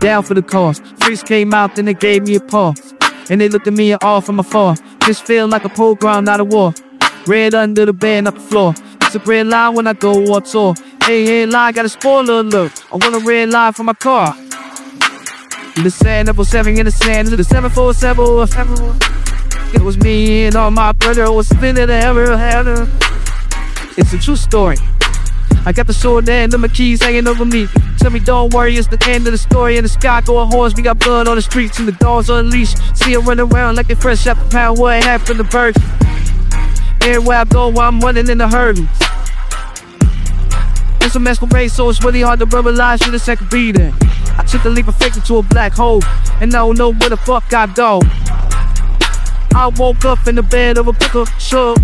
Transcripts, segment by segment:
down for the cause. Freaks came out, then they gave me a pause. And they looked at me all from afar. Just feel like a program, not a war. Red under the bed, up the floor. It's a red line when I go on tour. Hey, hey, line, got a spoiler alert. I want a red line for my car. In the sand, double seven in the sand, to seven four seven or seven. It was me and all my brother was spinning the ever had. It's a true story. I got the sword and the keys hanging over me. Tell me, don't worry, it's the end of the story. In the sky going horns, we got blood on the streets and the dogs on leash. See them running around like they fresh out the pound. What happened to birds? Everywhere I go, I'm running in the hurdles. It's a masquerade, so it's really hard to realize you the second be there. I took the leap of faith into a black hole, and I don't know where the fuck I go. I woke up in the bed of a pickle show.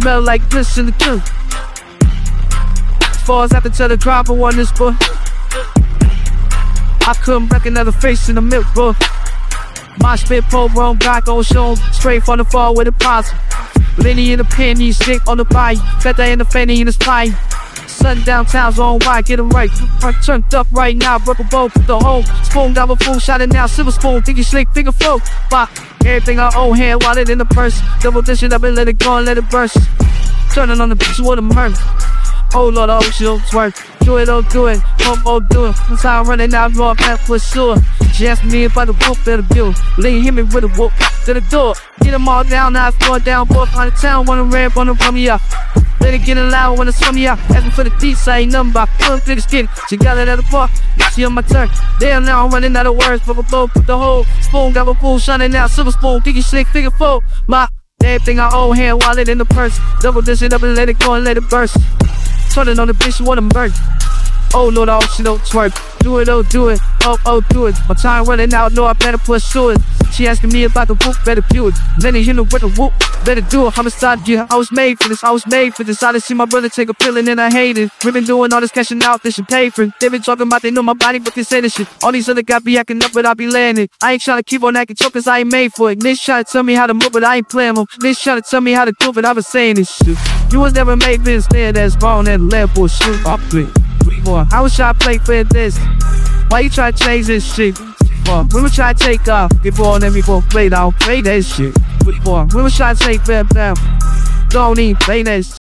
Smell like piss in the as I can tell the driver on this boy. I couldn't recognize the face in the milk book. My spit pole wrong back on show, straight from the fall with a possum. Lenny in the penny, stick on the bike, feather in the fanny in the spine. Sun downtown's on white, get 'em right. I'm turned up right now, rubber bowl, put the hole. Spoon a full shot it now, silver spoon, thinking slick, finger flow. Bop, everything I own, hand wallet in the purse. Double dishing up and let it go and let it burst. Turning on the bitch with a murder. Oh Lord, oh she don't twerk. Do it, oh do it, oh oh do it. I'm running out, raw path for sure. She asked me if I the whoop better view. Lean hit me with a whoop to the door. Get them all down, I floor down, both on the town, wanna ramp the from me up. It get loud when it's from out. Asking for the D side number. Couldn't figure skin. She got it at the park. She on my turn. Damn, now I'm running out of words. But blow, put the whole spoon, got a fool shining out. Silver spoon, kicking slick, figure four. My everything I own, hand wallet in the purse. Double this it up and let it go and let it burst. Turning on the bitch, wanna burn. Oh Lord, oh she don't twerk. Do it, oh do it, oh oh do it. My time running out, no I better pursue it. She asking me about the whoop, better view it. Then he hit her with the whoop, better do it. Homicide, yeah, I was made for this, I was made for this. I done see my brother take a pill and then I hate it. We been doing all this cashing out, they should pay for it. They been talking about they know my body, but they say this shit. All these other guys be acting up, but I be laying it. I ain't trying to keep on acting choke, cause I ain't made for it. Niggas trying to tell me how to move, but I ain't playing them. Niggas trying to tell me how to do it, I been saying this shit. You was never made for this, man, that's wrong, that level shoot. Up it. Boy, how should I play for this? Why you try to change this shit? When we try to take off, get born and both play down, play that shit. When we try to take that down, don't even play that shit.